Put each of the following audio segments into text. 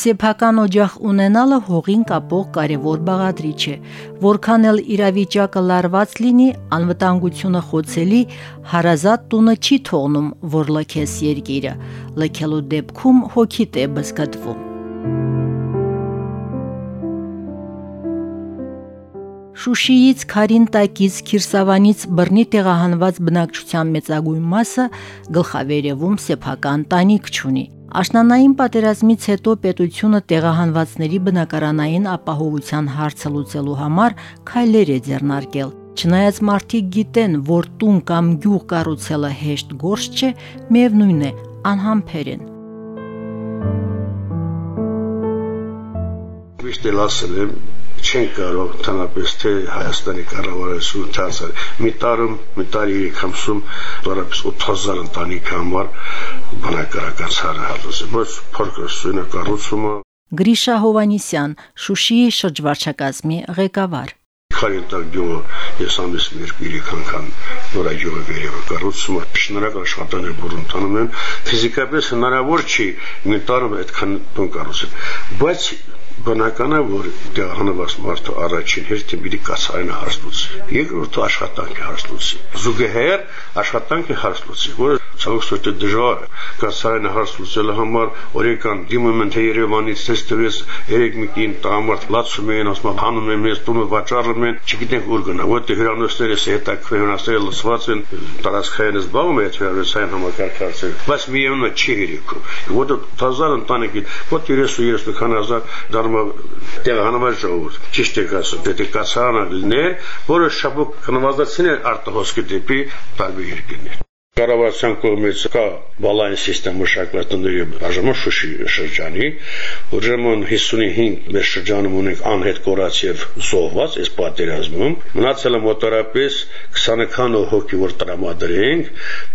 Սեփական օջախ ունենալը հողին կապող կարևոր բաղադրիչ է, որքան էլ իրավիճակը լարված լինի, անվտանգությունը խոցելի հարազատ տունը չի թողնում, որ լքես երկիրը, լքելու դեպքում հոգիտ է բզկտվում։ Շուշիից, Խարին տակից, Քիրսավանից բռնի տեղահանված բնակչության մեծագույն մասը գլխավերևում սեփական տանիք չունի։ Աշնանային պատերազմից հետո պետությունը տեղահանվածների բնակարանային ապահովության հարցը լուծելու համար քայլեր է ձեռնարկել։ Չնայած մարդիկ գիտեն, որ տուն կամ գյուղ կառուցելը հեշտ գործ չէ, միևնույն է, անհամբեր են։ Միշտ ասել եմ, չեն կարող ընդհանրապես թե Հայաստանի կառավարությունը ցածր մի տարում մի տարի երեք ամսում դարապես 8000 ընտանիք համար բնակարական ցարահատուց ոչ փորկրսույնը կառուցումը Գրիշա Հովանիսյան Շուշիի շրջվարչակազմի ղեկավար Խարենտակ գյուղը ես ամիս մեր երեք անգամ նորագյուղը վերևը կառուցումը շնորհակալ աշխատանքներ բուրընդանում են ֆիզիկապես հնարավոր չի մի տարում այդքան տուն կառուցել բայց բնական է որ դեղանված մարդը առաջին հերթին պիտի կացարին հարց լուծի երկրորդը աշխատանքի հարց լուծի զուգահեռ աշխատանքի հարց լուծի որը ցավոք դժվար է կացարին հարց լուծելու համար օրեկան դիմում են թե Երևանից ցես տվես երեք մի կին տղամարդ լացում են ասում հանում են մեզ տունը վաճառում են չգիտենք ուր գնա որտեղ հյուրանոցները հետաքրքրությունները լսված են տարածքային զբաղվում է հյուրանոցային համակարգարցել բայց միևնույն չի հերիքում որտեղ տազար ընտանիքի ոչ 30-30 քան հազար դառնա տեղանված ժողովուրդ ճիշտ է ասում դե կացարանը լիներ որը շաբոք կնվազեցնել արտահոսքի դեպի տարբեր երկրներ կառավարության կողմից կա բալային համակարգ մշակված տների բաժանումը Շուշի շրջանի, ուրեմն 55 մեր շրջանում ունենք անհետ կորած եւ զոհված այս պատերազմում, մնացել է մոտարապես 20-քանո հոգի որ տրամադրենք,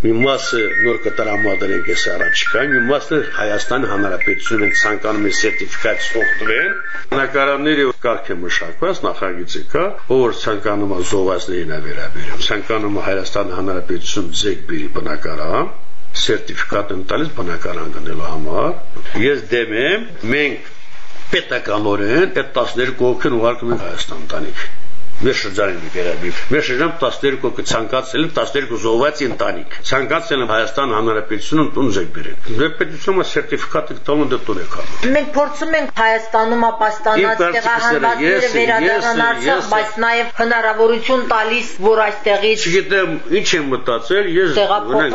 մի մասը նոր կտրամադրենք այս առաջիկա, մի մասը Հայաստան Հանրապետությունն ցանկանում է սերտիֆիկատ ստուգտվեն, նկարանները կարգ է մշակված, նախագիծը կա, ով ցանկանում է զոհվածներին վերաբերում, ցանկանում է Հայաստան Հանրապետություն ձեկ բերի բնակարան սերտիֆիկատ են տալիս բնակարան գնելու համար ես դեմ եմ մենք պետականորեն այդ 12 հոգին ուղարկում ենք Հայաստան տանիք մեր շրջանին վերաբերում։ Մեր շրջան 12 կցանկացել են 12 զոհվածի ընտանիք։ Ցանկացել են Հայաստան Հանրապետությունում տուն ձեր բերել։ Մեր պետությունը սերտիֆիկատը տալու դե տուն է կապում։ Մենք փորձում ենք Հայաստանում ապաստանած տեղահանվածները վերադառնալ բայց նաև հնարավորություն տալիս, որ այստեղից Չգիտեմ, ինչ եմ մտածել, ես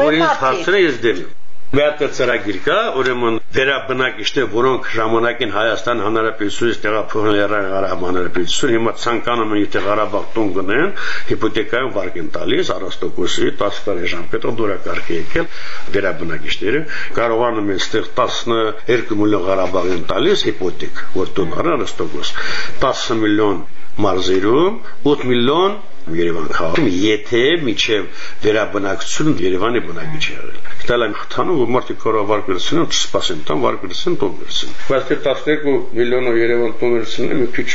որ ինձ հարցրել ես դեմ Միատը ծրագիր կա, ուրեմն վերաբնակիչներ, որոնք ժամանակին Հայաստան Հանրապետությունից տեղափոխվել Ղարաբաղ Հանրապետություն, հիմա ցանկանում են եթե Ղարաբաղ տուն գնեն, հիպոթեկայում վարկ են տալիս առաստոկոսի 10 տարի ժամկետով դուրակարգ է եկել վերաբնակիչները, կարողանում են ստեղ 12 միլիոն Ղարաբաղ են տալիս հիպոթեք, որ տուն առաստոկոս 10 միլիոն մարզերում 8 միլիոն Երևան քաղաքում, եթե միջև վերաբնակություն Երևանի բնակիչ եղել։ Դալ այն խթանում, որ մարդիկ կարող վարկ վերցնեն, չսպասեն, տան վարկ վերցնեն, տոն վերցնեն։ Բայց թե 12 միլիոնով Երևան տոն վերցնեն, մի քիչ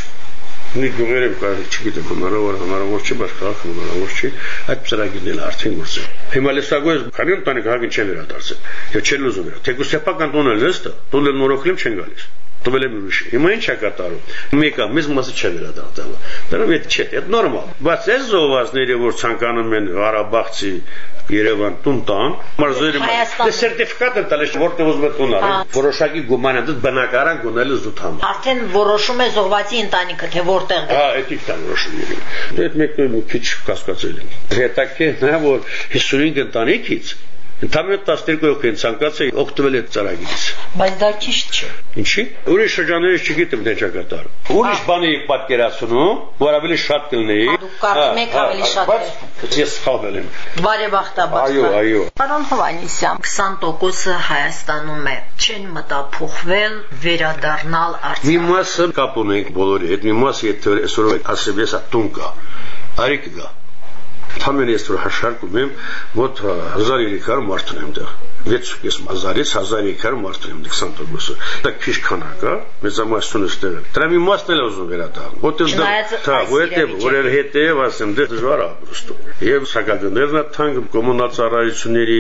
նի գյուղերը կարող չգիտեմ հնարավոր հնարավոր չի, բայց քաղաքը հնարավոր չի, այդ ծրագիրն էլ արդեն գործել։ Հիմա լեսագոյ քանի ընտանիք հագին չեն վերադարձել։ Եվ չեն ուզում վերա։ Թեկուզ սեփական տոնը լստը, տոնը նորոգլիմ չեն գալիս տվել եմ ուրիշ։ Հիմա ինչ է կատարում։ Մեկը մեզ մասը չէ վերադարձել։ Դրանով այդ չէ, այդ նորմալ։ Բայց այս զովազները, որ ցանկանում են Ղարաբաղցի Երևան տուն տան, մարզերի դե սերտիֆիկատ են տալիս, որտեղ ուզում է տուն առել։ Որոշակի գումար են դու բնակարան գոնելու զուտամ։ Արդեն որոշում է զոհվածի ընտանիքը, թե որտեղ Հա, էդիկ տան որոշում եղել։ Դե մեկը մի քիչ կասկածել եմ։ Հետաքրքիր նա որ 55 ընտանիքից Ընդհանուր 12 հոգի են ցանկացել օգտվել այդ ծրագիրից։ Բայց դա ճիշտ չէ։ Ինչի՞։ Ուրիշ շրջաններից չգիտեմ կատարում։ Ուրիշ բանի եք պատկերացնում, որ ավելի շատ կլինեի։ Դուք կարծում եք ավելի շատ Բայց ես խաբել եմ։ Բարեբախտաբար։ Այո, այո։ Պարոն Հովանիսյան, 20%-ը Հայաստանում է։ Չեն մտափոխվել վերադառնալ Արցախ։ Մի մասը կապ ունենք բոլորի հետ, մի մասը եթե այսօր ասեմ ես տուն կա։ Արի կգա Համեն ես որ հաշարկում եմ, մոտ 1300 մարդ ունեմ դեռ։ 6.500-ից 1300 մարդ ունեմ 20 տոկոսը։ Դա քիչ քանակ է, մեծամասնությունը ստեղ։ Դրա մի մասն էլ ուզում վերադառնալ։ Որտեղ դա, հա, որտեղ որել հետև ասեմ, դե դժվար է ապրուստը։ Եվ սակագներն է թանկ կոմունալ ծառայությունների,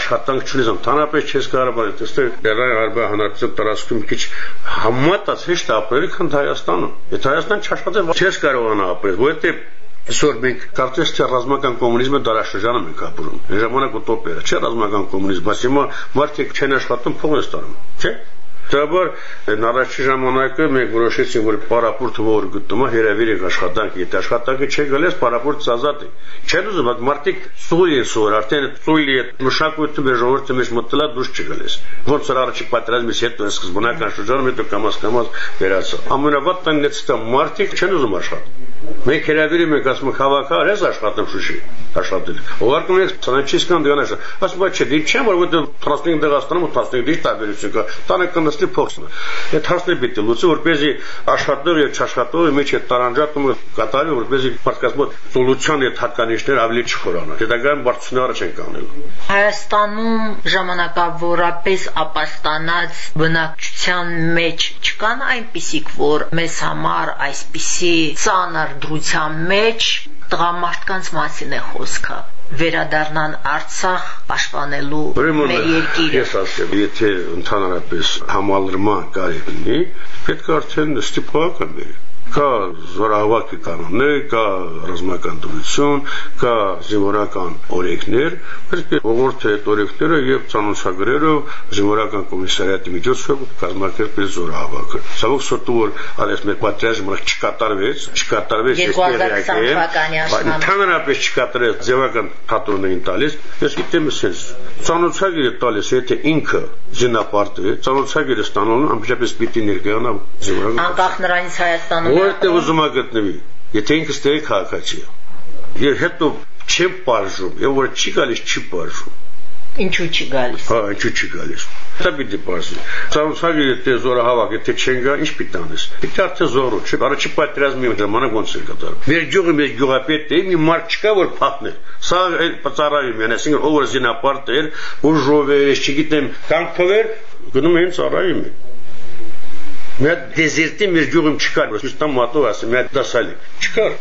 աշխատանք չունես, ընդհանրապես չես կարող բան, այստեղ դեռ արբա հանրապետության տարածքում քիչ համատած հեշտ ապրել, քան Հայաստանում։ Եթե Հայաստան չաշխատես, չես կարողանա ապրել, որտեղ Այսօր մենք կարծես թե ռազմական կոմունիզմը դարաշրջանում ենք ապրում։ ժամանակ ուտոպիա չէ ռազմական կոմունիզմ, բայց հիմա մարդիկ չեն աշխատում, փող են ստանում, չէ՞։ Դրաբար առաջի ժամանակը մենք որոշեցինք, որ պարապորտը որ գտնում է հերավիրեք աշխատանք, եթե աշխատանքը չի գալիս, պարապորտը ազատ է։ Չեն ուզում, բայց մարդիկ սուր են սուր, արդեն ծույլի է մշակույթը մեր ժողովրդի մեջ մտելա դուրս չգալիս։ Ոնց որ առաջի պատերազմից հետո սկզբնական շրջանում հետո կամաց կամաց վերացա։ Ամենավատ տանեցտա մարդիկ չեն ուզում աշխատել։ Մենք հրավիրում ենք ասում խավակար ես աշխատում Շուշի աշխատել։ Ուղարկում ենք ցանաչիսկան դիանաշը։ Ասում բայց չէ, դի չեմ որ որտեղ 15 դեղաստանում 15 դիշ տարբերություն կա։ Տանը կնստի փոխսն։ Այդ հարցն է պիտի լուծի, որպեսզի աշխատող եւ չաշխատողի մեջ այդ տարանջատումը կատարի, որպեսզի մարդկազմոտ սոլուցիան այդ հատկանիշները ավելի չխորանա։ Հետագայում բարձրությունը առաջ են կանելու։ Հայաստանում ժամանակավորապես ապաստանած բնակչության մեջ չկան այնպիսիք, որ մեզ համար այսպիսի ծանր դրության մեջ տղամարդկանց մասին է խոսքը վերադառնան Արցախ պաշտպանելու մեր երկիրը։ Ես ասեմ, եթե ընդհանրապես համալրման կարելի լինի, պետք է արդեն ստիպողական բերի կա զորավարքի կանոններ, կա ռազմական դրություն, կա զինվորական օրենքներ, է ողորթը այդ օրենքները եւ ցանոթագրերով զինվորական կոմիսարիատի միջոցով կազմակերպել զորավարքը։ Ցավոք սորտու որ alles մեր պատրաստը չկատարվեց, չկատարվեց այս ընդհանրապես չկատարեց ձևական փաթորներին տալիս, ես գիտեմ sense ցանոթագիրը տալիս, եթե ինքը զինապարտ է, ցանոթագիրը ստանալու անմիջապես պիտի ներկայանա զինվորական անկախ նրանից Հայաստանում որտեղ ուզում է գտնվի, եթե ինքը ստերի քաղաքացի է։ Եվ հետո չի բաժում, եւ որ չի գալիս, չի բաժում։ Ինչու չի գալիս։ Հա, ինչու չի գալիս։ Դա պիտի բաժի։ Ցանցագի եթե զորը հավաք, եթե չեն գա, ինչ պիտի անես։ Պիտի արդեն զորը, չէ, առաջի պատերազմի ժամանակ ոնց է կատարում։ Մեր գյուղը մեր գյուղապետ է, մի մարդ չկա որ փախներ։ Սա այդ պծարայի մեն, այսինքն ով որ զինապարտ էր, որ ժովեր, չգիտեմ, կանքվեր, գնում էին ծառայի մեն։ Մի հատ դեզերտի մեր գյուղում չկար, Ռուսաստան մատով ասեմ, մի հատ դասալի։ Չկար։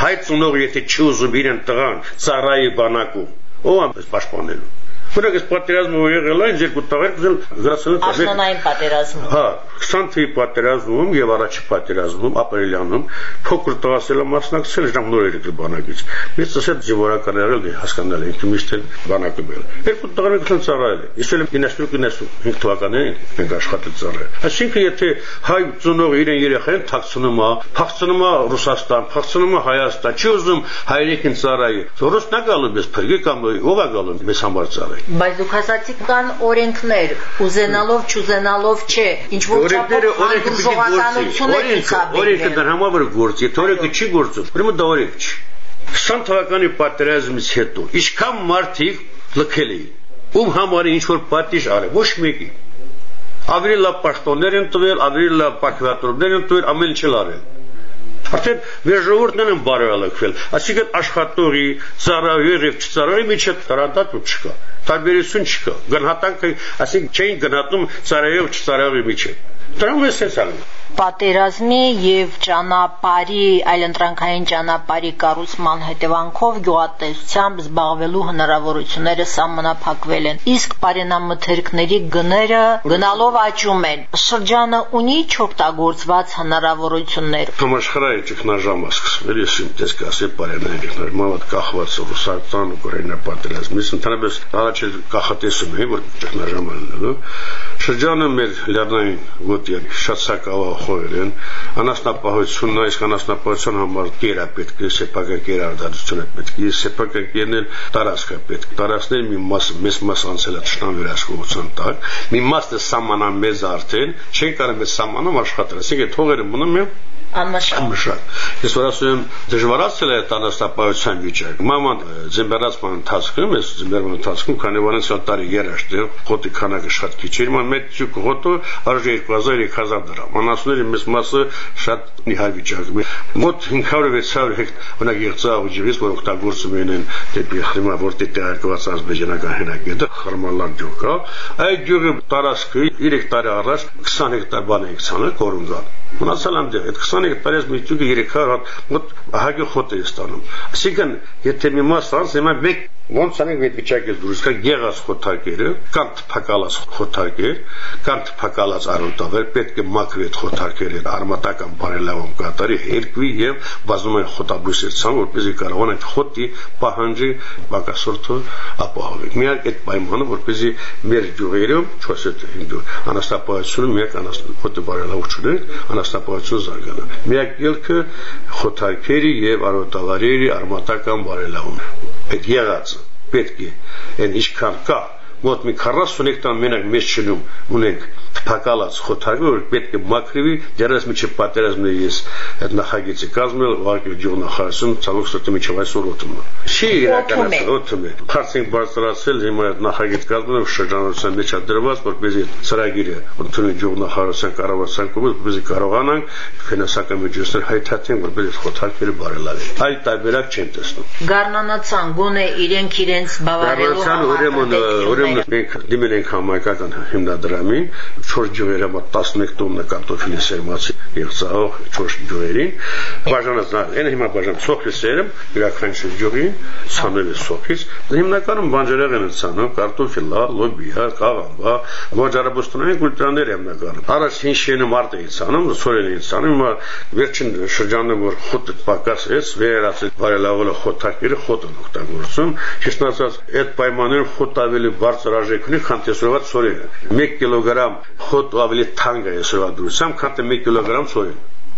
Հայ ծնող եթե չի ուզում իրեն տղան ծառայի բանակում, ով ամպես պաշտպանելու։ Որոնք այս պատերազմը եղել է, երկու տղեր գնել գրասենը Աշնանային պատերազմում։ Հա, 20 թվի պատերազմում եւ առաջի պատերազմում ապրիլյանում փոքր տղասելը մասնակցել ժամ նորերը բանակից։ Մեծ ասել զինվորական եղել է հասկանալ ինքը միշտ էլ բանակը բերել։ Երկու տղերը գնել ծառայել է։ Իսկ էլ 90-95 թվականներին մենք աշխատել ծառայել։ Այսինքն եթե հայ ծնող իրեն երեխային թաքցնում է, փախցնում է Ռուսաստան, փախցնում է Հայաստան, չի ուզում հայրենիքին ծառայի։ Ռուսնա գալու մեզ փրկի կամ ով է գալու մեզ համար ծառայ։ Բայց դուք ասացիք կան օրենքներ, ուզենալով, չուզենալով չէ։ Ինչ որ Օրենքները օրենքը պիտի գործի։ Օրենքը, օրենքը դեռ համար որ գործի, եթե օրենքը չի գործում, ուրեմն դա օրենք չի։ 20 թվականի պատերազմից հետո ինչքան մարդիկ լքել էին։ Ում համար ինչ որ պատիժ արել, ոչ մեկի։ Ավելի լավ պաշտոններ են տվել, ավելի լավ պակվատորներ են տվել, ամեն ինչ արել։ Արդեն մեր ժողովուրդն են բարելակվել։ Այսինքն աշխատողի, ծառայողի եւ չծառայողի միջև տարատատ չկա տարբերություն չկա։ Գնահատանքը, ասենք չէին գնահատում ծառայող չծառայողի միջև։ Դրանով է սենսալը պատերազմի եւ ճանապարհի այլընտրանքային ճանապարհի կառուցման հետևանքով գյուղատնտեսությամբ զբաղվելու հնարավորությունները սահմանափակվել են իսկ բարենամթերքների գները գնալով աճում են շրջանը ունի չօգտագործված հնարավորություններ համաշխարհային ճգնաժամը սկսվել ես իմ դες կասե բարենային ճգնաժամը կախված ռուսաստան ուկրաինա պատերազմից ընդհանրապես առաջ կախատեսում էի որ ճգնաժամը լինելու շրջանը մեր լեռնային գոտիան շատ սակավա խորել են անասնապահությունն այս անասնապահության համար կերա պետք է սեփական կերարդարությունը պետք է սեփական կերնել տարածքը պետք տարածքներ մի մաս մեծ մաս անցել է ճշտան վերահսկողության տակ մի մասը սահմանան մեզ արդեն չեն կարող մեզ սահմանում աշխատել ասենք այդ հողերը մնում են Անմշակ։ Ես որ ասում եմ դժվարացել է տանաստապայության վիճակը։ Մաման ձեմբերացման ընթացքում, ես ձեմբերման ընթացքում քանի որից տարի երաշտել, խոտի քանակը շատ քիչ էր, ման մեծ ճուկ խոտը արժի 2000-3000 դրամ։ Անասունների մեծ մասը շատ նիհար վիճակում է։ Մոտ 500-600 հեկտար բնակ եղծավ ջրից, որ օգտագործում են դեպի հիմա որտեղ տեղարկված ազբեջանական հենակետը խրմալան ջոկ է։ Այդ ջուրը տարածքը 3 տարի առաջ 20 հեկտար բան ենք ցանել կորունգան։ Մնացել անդե այդ 20 հեկտարից մի ջուկը 300 հատ մոտ հագի խոտ է ստանում։ Այսինքն եթե մի մաս անց հիմա մեկ ոնց անենք այդ վիճակից դուրս գա եղած խոթարկերը կամ թփակալած խոթարկեր կամ թփակալած արոտավեր պետք է մաքրի այդ խոթարկերը արմատական բարելավում կատարի երկվի եւ բազմային խոտաբույսեր ցան որպեսզի կարողանանք խոտի պահանջի բակասորթը ապահովել միակ այդ պայմանը որպեսզի մեր ջուղերում 4-5 անաստապահությունը միակ անաստապահը բարելավությունը անաստապահություն զարգանա միակ ելքը խոթարկերի եւ արոտավարերի արմատական բարելավում այդ եղածը պետք է այն ինչքան կա մոտ մի 40 հեկտար մենակ մեծ չնում ունենք թակալած խոթարը որ պետք է մաքրվի դերս միջի պատերազմը ես այդ նախագիծը կազմել ուղղակի ջողնախարսում ցավոք սրտի միջև այսօր օտում չի իրականացել օտում է քարսին բարձրացել հիմա այդ նախագիծ կազմել շրջանառության մեջ դրված որպեսզի ծրագիրը ընդունի ջողնախարսյան կառավարության կողմից որպեսզի կարողանանք ֆինանսական միջոցներ հայթաթեն որպեսզի խոթարքերը բարելավեն այլ տարբերակ չեն տեսնում գառնանացան գոնե իրենք իրենց բավարարելու համար ուրեմն ուրեմն մենք դիմել ենք համայնքական հիմնադրամին 4 ջուրերը մոտ 11 տոննա կարտոֆիլի սերմացի եղծահող 4 ջուրերին բաժանած այն հիմա բաժան սոխի սերմ յուրաքանչյուր ջուրին ցանել է սոխից հիմնականում բանջարեղեն են ցանում կարտոֆիլա լոբիա կաղամբա ոճարաբոստանային կուլտուրաներ հիմնականում առաջ հին շենը մարտ էի ցանում սորեն էի ցանում հիմա վերջին շրջանը որ խոտը պակաս է վերացել բարելավելը խոտակերը խոտը օգտագործում ճիշտ ասած այդ պայմաններում խոտ ավելի բարձր արժեք ունի քան տեսողած սորերը 1 կիլոգրամ խոտ ավելի թանկ է այսօրվա դուրսամ, քան 1 կիլոգրամ սոյն։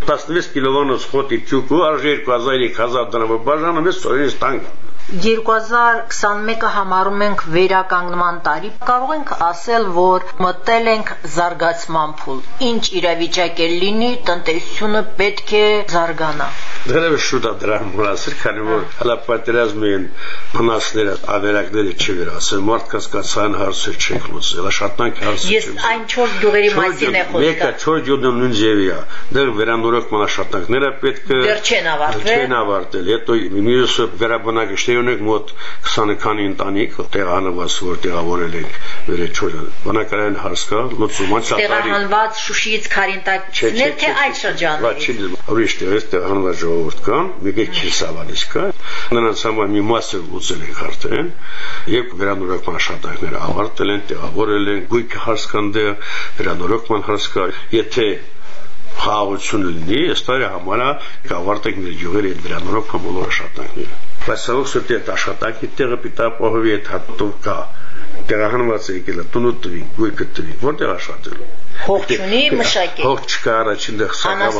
16 կիլովանոց խոտի ճուկու արժի 2000-3000 դրամ, բաժանում է սոյնից թանկ։ 2021-ը համարում ենք վերականգնման տարի, կարող ենք ասել, որ մտել ենք զարգացման փուլ։ Ինչ իրավիճակ է լինի, տնտեսությունը պետք է զարգանա։ Դերևս շուտ է դրան մնացել, քանի որ հələ պատերազմի են մնացները, ավերակները չվերացել, մարդկանց կացան հարցը չենք լուծել, աշխատանք հարցը Ես այն 4 գյուղերի մասին եմ խոսքը։ Մեկը 4 գյուղն նույն ձևի է։ Դեռ վերանորոգման աշխատանքները պետք է դեռ չեն ավարտվել։ Չեն ավարտել։ Հետո մյուսը վերաբնակիչների ունենք մոտ 20 քանի ընտանիք տեղանված, որ տեղավորել ենք վերեչորը։ Բնակարան հարսկա լուծումը ծառայ։ Տեղահանված Շուշիից Քարինտակներ թե այդ շրջաններից։ Ուրիշ տեղից տեղահանված ժողովուրդ կան, մի քիչ կա։ Նրանց համար մի մասը լուծել ենք արդեն, եւ վերանորոգման աշխատանքները ավարտել են, տեղավորել են, գույք հարսկան դեր, վերանորոգման հարսկա։ Եթե խաղաղություն լինի, ըստարի համարա կավարտենք մեր յուղերի այդ վերանորոգման բոլոր աշխատանքները սովորող սրտի այդ աշխատանքի տեղը պիտա պահովի այդ հատով կա տեղահանված է եկել տունու տվի գույքը տվի որտեղ աշխատելու հող չունի մշակել հող չկա առաջին դեղ սակավ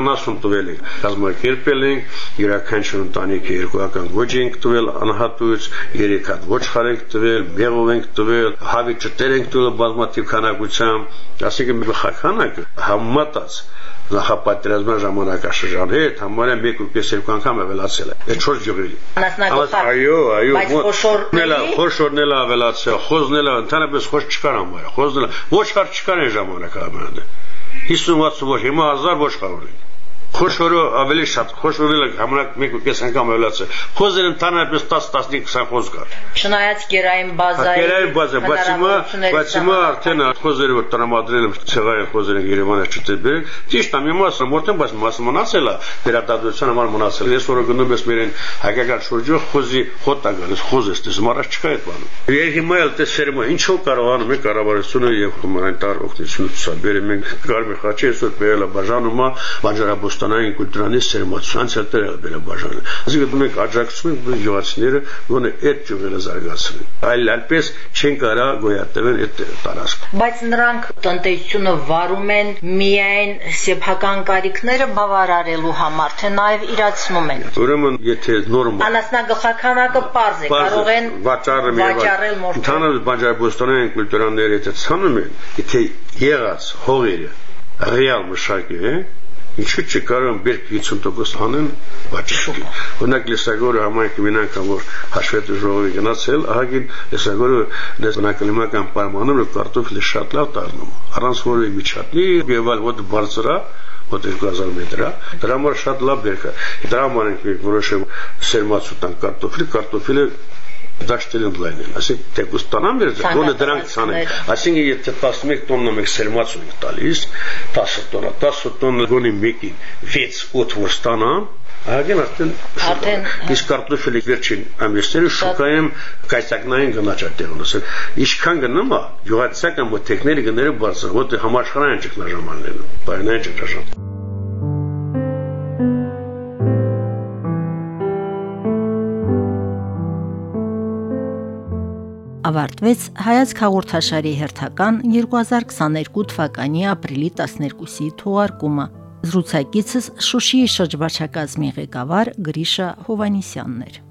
անասուն տվել ենք կազմակերպել ենք յուրաքանչյուր ընտանիքի երկուական ոճ ենք տվել անհատույց երեք հատ ոչխար ենք տվել մեղով ենք տվել հավի ճտեր ենք տվել բազմաթիվ քանակությամբ ասիկը մի խախանակը համատած նախապատրազմա ժամանակաշրջանի հետ համարյա 1.5-2 անգամ ավելացել է։ Այդ 4 ջղերի։ Այո, այո, բայց խոշորն է, խոշորն է ավելացել, խոզն է, ընդհանրապես խոզ չկար համարյա, խոզն է, ոչ կար չկար այն ժամանակահամարը։ 50-60 ոչ, հիմա 1000 ոչ կար ունի խոշորը ավելի շատ խոշորելը համարակ մեկ ու կես անգամ ավելացել խոզերը ընդհանրապես 10-15 20 խոզ կար չնայած գերային բազայի գերային բազա բայց հիմա բայց հիմա արդեն խոզերը որ տրամադրել են ցեղային խոզերը Երևանը չտեբեր ճիշտ է մի մասը մորտեն բայց մասը մնացել է դերատադրության համար մնացել ես որը գնում ես մերեն հայկական շուրջը խոզի խոտա գալիս խոզ ես տեսնում առաջ չկա այդ բանը եւ հիմա էլ տեսերում ինչու կարողանում է կառավարությունը եւ հումանիտար օգնությունը ցուցաբերել մենք կարմիր խաչի այսօր բերել է բաժանումը բաժանաբոս Հայաստանային կուլտուրանի սերմացության ցերտերը բերաբաժանը։ Այսինքն մենք աջակցում ենք գյուղացիները, որ այդ ճյուղերը զարգացնեն։ Այլ այլպես չեն կարա գոյատևել այդ տարածքը։ Բայց նրանք տնտեսությունը վարում են միայն սեփական կարիքները բավարարելու համար, թե նաև իրացնում են։ Ուրեմն եթե նորմալ Անասնագլխականակը པարզ է, կարող են վաճառել վաճառել մորթ։ Ընդհանուր բանջարաբոստանային կուլտուրաները եթե ցանում են, եթե եղած հողերը ռեալ մշակի, Ինչու՞ չկարողան բերք 50% անեն վաճառքի։ Օրինակ լեսագորը համայնքի անգամ որ հաշվետու ժողովի գնացել, ահագին լեսագորը դեսնակլիմական պայմանները կարտոֆիլը շատ լավ դառնում։ Առանց որևէ միջատնի եւ այլ ոտ բարձրա մոտ 2000 մետր Դրա համար շատ լավ բերք է։ Դրա համար ենք որոշել սերմացու տան կարտոֆիլը, կարտոֆիլը դաշտել ընդլայնել։ Այսինքն թեկուս տանամ մեր գոնե դրանք ցանել։ Այսինքն եթե 11 տոննա մեկ սերմացու ենք տալիս, 10 տոննա, 10 տոննա գոնե մեկի 6-8 որ ստանամ, Ահագին արդեն արդեն իսկ կարտոֆիլի վերջին ամիսները շուկայում կայսակնային գնաճա տեղ ունեցել։ Ինչքան գնում է, յուղացական մոթեքների գները բարձր, որտեղ համաշխարհային ճգնաժամաններն, բայնային ճգնաժամ։ ավարտվեց հայացք հաղորդաշարի հերթական 2022 թվականի ապրիլի 12-ի թողարկումը։ Զրուցակիցս Շուշիի շրջվարչակազմի ղեկավար Գրիշա Հովանիսյանն էր։